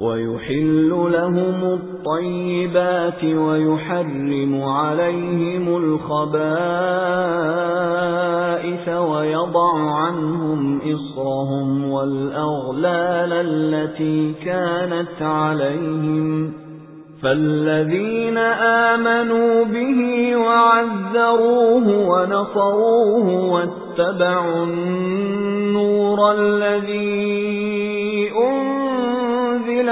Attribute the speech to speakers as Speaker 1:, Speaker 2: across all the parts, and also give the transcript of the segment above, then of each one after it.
Speaker 1: وَيُحِلُّ لَهُمُ الطَّيِّبَاتِ وَيُحَرِّمُ عَلَيْهِمُ الْخَبَائِثَ وَيَضَعُ عَنْهُمْ إِصْرَهُمْ وَالْأَغْلَالَ الَّتِي كَانَتْ عَلَيْهِمْ. فَالَّذِينَ آمَنُوا بِهِ وَعَزَّرُوهُ وَنَصَرُوهُ وَاتَّبَعُوا النُّورَ الَّذِي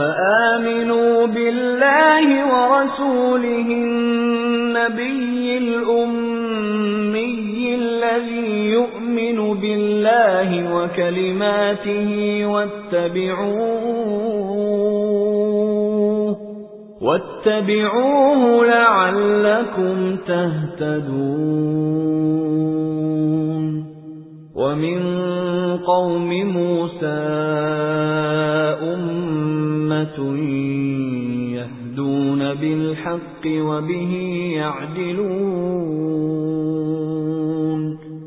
Speaker 1: فآمنوا بالله ورسوله النبي الأمي الذي يؤمن بالله وكلماته واتبعوه واتبعوه لعلكم تهتدون. ومن قوم موسى بِالْحَقِّ وَبِهِ يَعْدِلُونَ.